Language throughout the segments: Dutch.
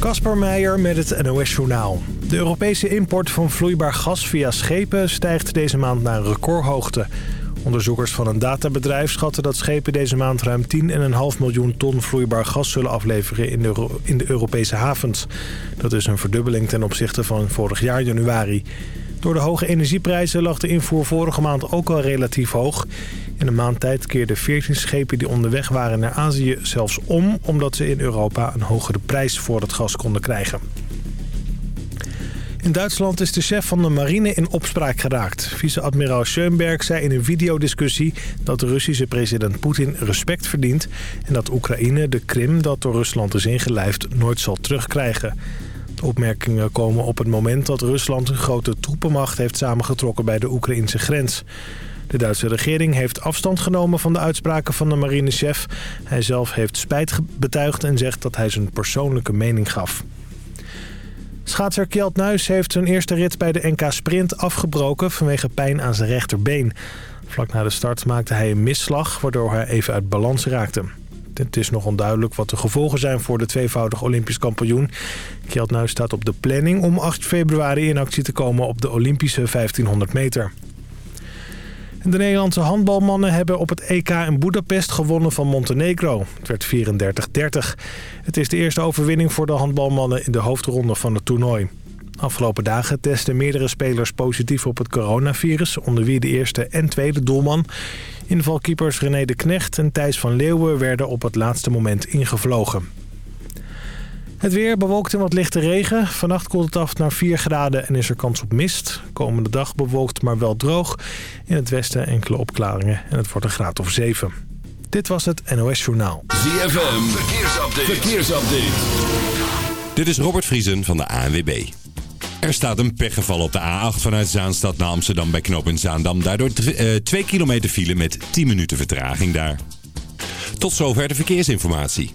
Kasper Meijer met het NOS Journaal. De Europese import van vloeibaar gas via schepen stijgt deze maand naar een recordhoogte. Onderzoekers van een databedrijf schatten dat schepen deze maand ruim 10,5 miljoen ton vloeibaar gas zullen afleveren in de, in de Europese havens. Dat is een verdubbeling ten opzichte van vorig jaar januari. Door de hoge energieprijzen lag de invoer vorige maand ook al relatief hoog. In een maand tijd keerden 14 schepen die onderweg waren naar Azië zelfs om... omdat ze in Europa een hogere prijs voor het gas konden krijgen. In Duitsland is de chef van de marine in opspraak geraakt. Vice-admiraal Schoenberg zei in een videodiscussie dat de Russische president Poetin respect verdient... en dat Oekraïne de Krim dat door Rusland is ingelijfd nooit zal terugkrijgen. De opmerkingen komen op het moment dat Rusland een grote troepenmacht heeft samengetrokken bij de Oekraïnse grens. De Duitse regering heeft afstand genomen van de uitspraken van de marinechef. Hij zelf heeft spijt betuigd en zegt dat hij zijn persoonlijke mening gaf. Schaatser Kjeld Nuis heeft zijn eerste rit bij de NK Sprint afgebroken vanwege pijn aan zijn rechterbeen. Vlak na de start maakte hij een misslag waardoor hij even uit balans raakte. Het is nog onduidelijk wat de gevolgen zijn voor de tweevoudig Olympisch kampioen. Kjeld Nuis staat op de planning om 8 februari in actie te komen op de Olympische 1500 meter. De Nederlandse handbalmannen hebben op het EK in Budapest gewonnen van Montenegro. Het werd 34-30. Het is de eerste overwinning voor de handbalmannen in de hoofdronde van het toernooi. Afgelopen dagen testen meerdere spelers positief op het coronavirus... onder wie de eerste en tweede doelman. Invalkeepers René de Knecht en Thijs van Leeuwen werden op het laatste moment ingevlogen. Het weer bewolkt in wat lichte regen. Vannacht koelt het af naar 4 graden en is er kans op mist. Komende dag bewolkt maar wel droog. In het westen enkele opklaringen en het wordt een graad of 7. Dit was het NOS Journaal. ZFM, verkeersupdate. verkeersupdate. Dit is Robert Vriesen van de ANWB. Er staat een pechgeval op de A8 vanuit Zaanstad naar Amsterdam bij Knoop in Zaandam. Daardoor 2 uh, kilometer file met 10 minuten vertraging daar. Tot zover de verkeersinformatie.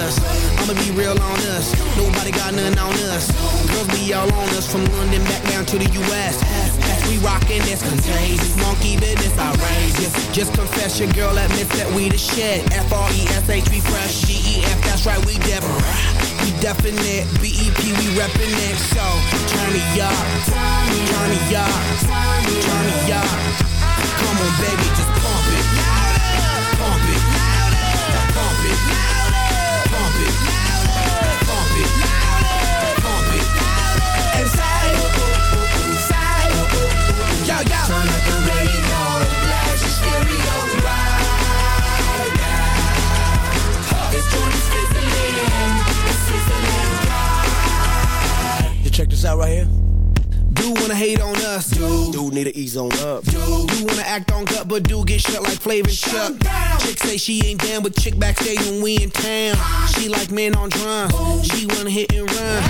us. I'ma be real on us. Nobody got nothing on us. Girls be all on us from London back down to the U.S. We rockin' this contagious. Monkey business outrageous. Just confess your girl admits that we the shit. F-R-E-S-H, we fresh. G-E-F, that's right, we def. We definite. B-E-P, we reppin' it. So, turn me up. Turn me up. Turn me up. Come on, baby, just pump it. Pump it. Pump it. Pump it. Check this out right here. Do wanna hate on us, dude. Dude need to ease on up. Do wanna act on gut, but do get shut like Flavor Chuck. Chick say she ain't down with chick backstage when we in town. She like men on drum. She wanna hit and run.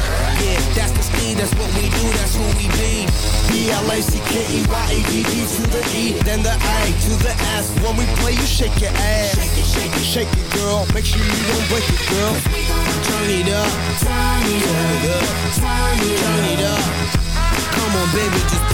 Yeah, that's the speed, that's what we do, that's who we be. B-L-A-C-K-E-Y-A-D-D to the E, then the A to the S. When we play, you shake your ass. Shake it, shake it, shake it, girl. Make sure you don't break it, girl. Turn it up, turn it up, turn it up. Come on, baby, just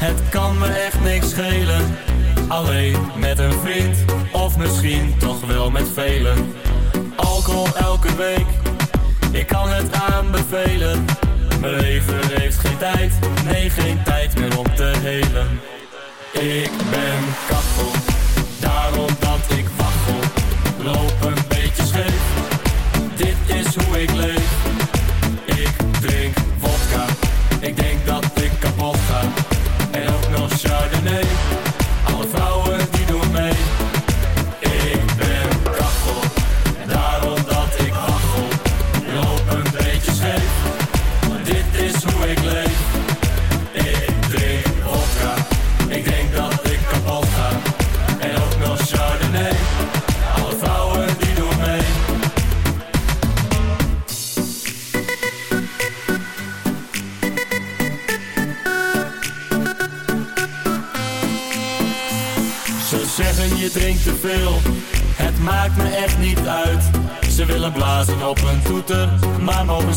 Het kan me echt niks schelen. Alleen met een vriend, of misschien toch wel met velen. Alcohol elke week, ik kan het aanbevelen. Mijn leven heeft geen tijd, nee geen tijd meer om te helen. Ik ben kachel, daarom dat ik waggel. Loop een beetje scheef, dit is hoe ik leef.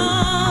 heart.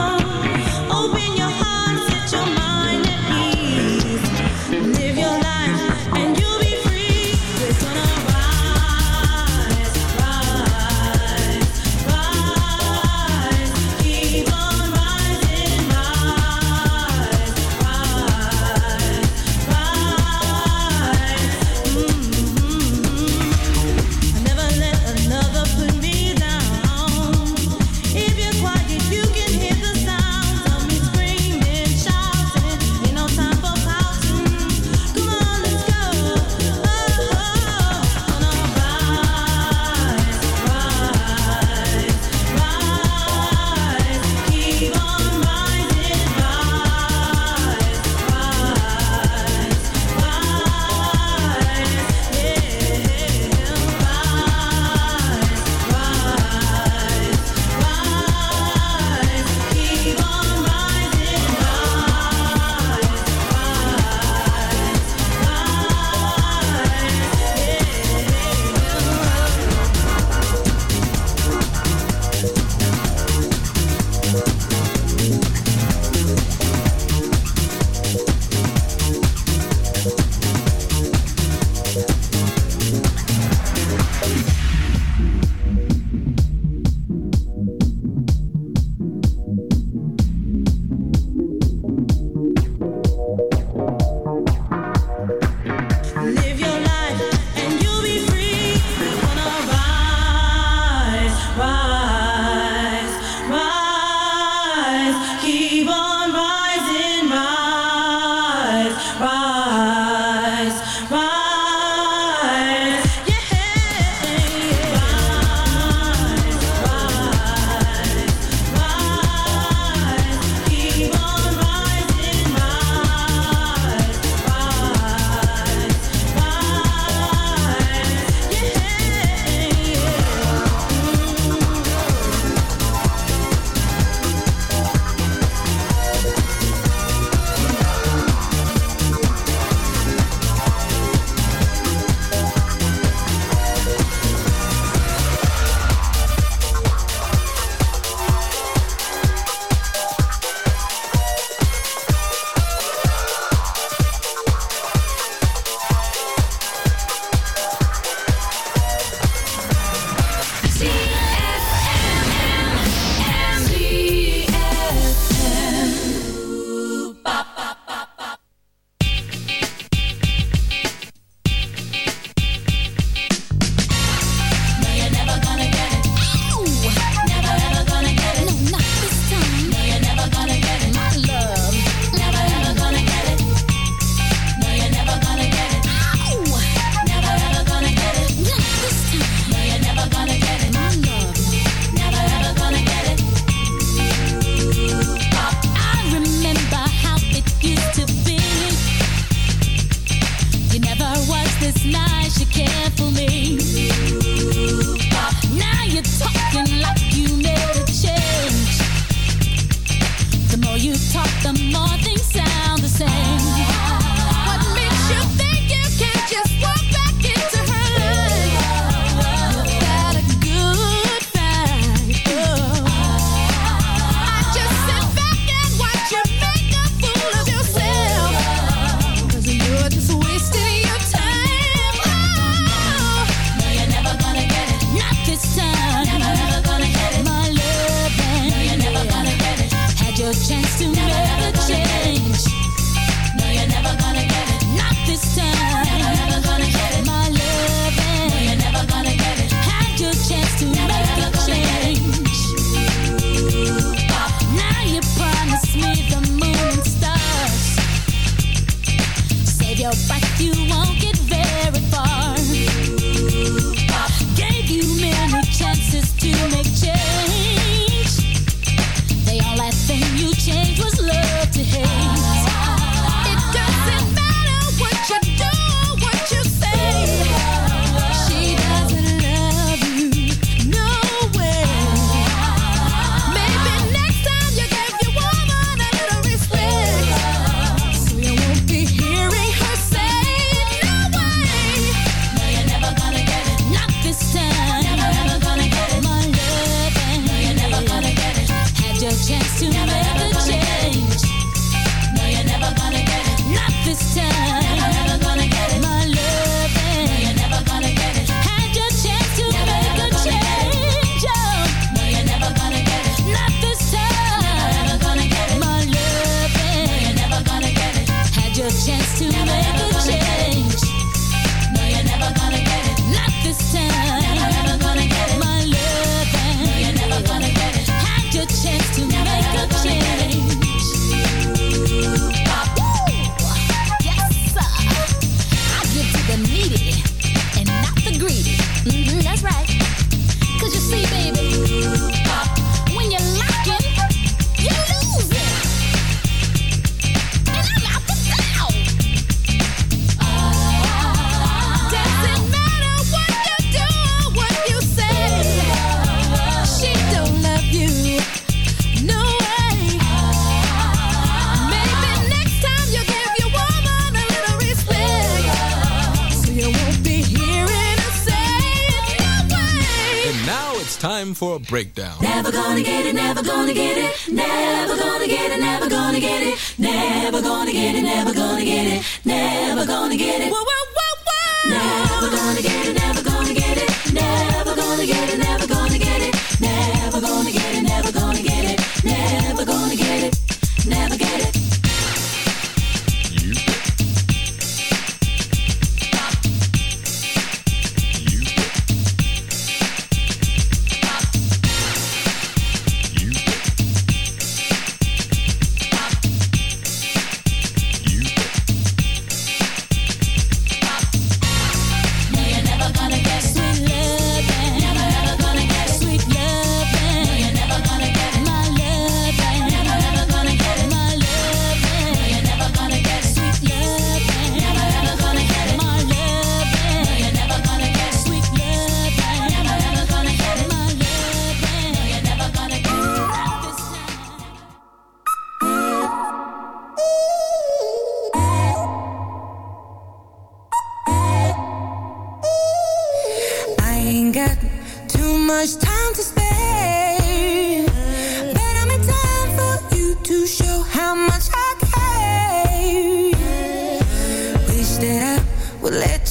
Breakdown.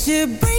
to break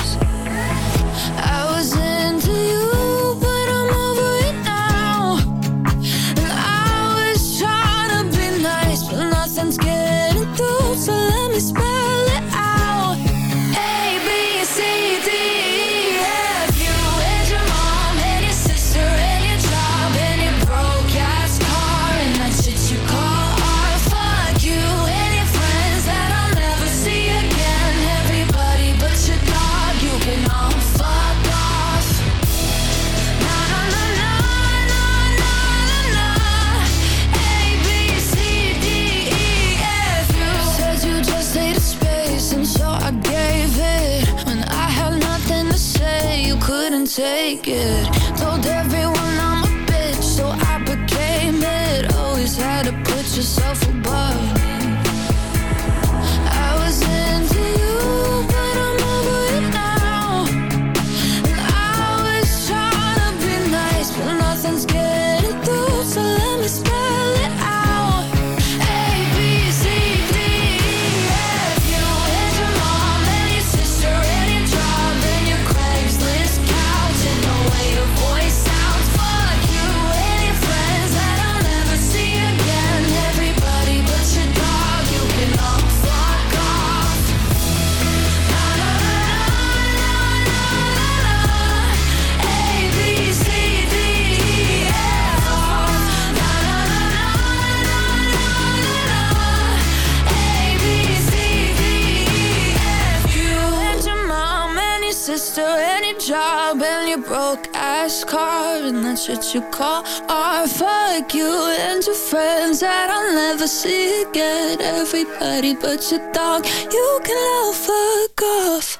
should you call or fuck you and your friends that I'll never see again? Everybody but your dog, you can all fuck off.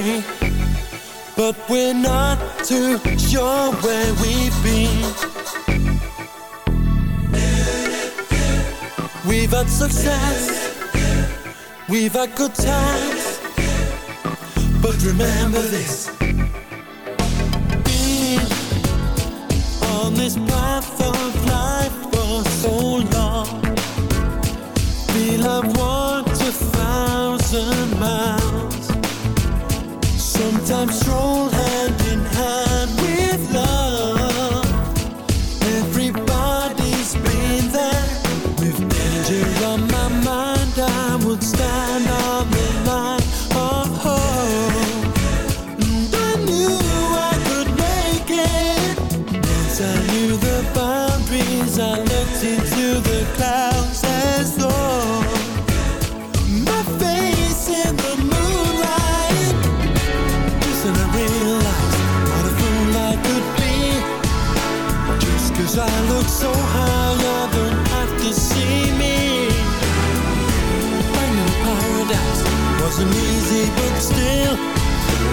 But we're not too sure where we've been. We've had success. We've had good times. But remember this. Being on this path of life for so long. Feel I've walked a thousand miles. Sometimes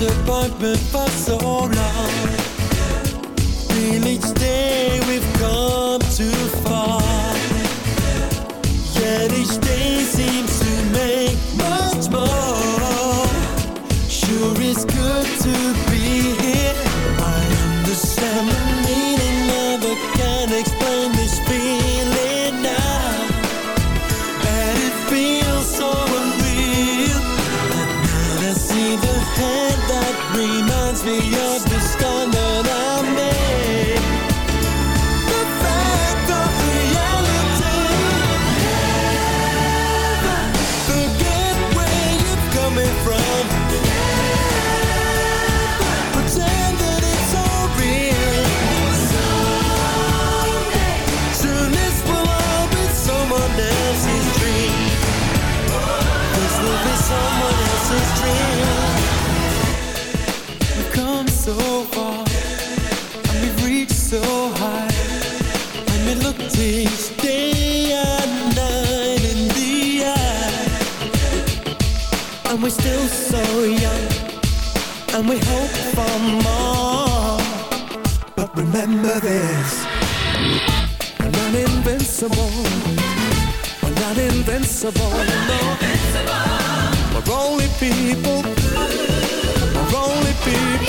disappointment for so long. Feel each day we've come too far. Yet each day seems to make much more. Sure, it's good to be here. I understand the meaning never can explain this feeling. the invincible. We're not invincible. We're, not invincible. We're only people. We're only people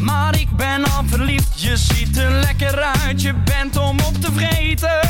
Maar ik ben al verliefd, je ziet er lekker uit, je bent om op te vreten.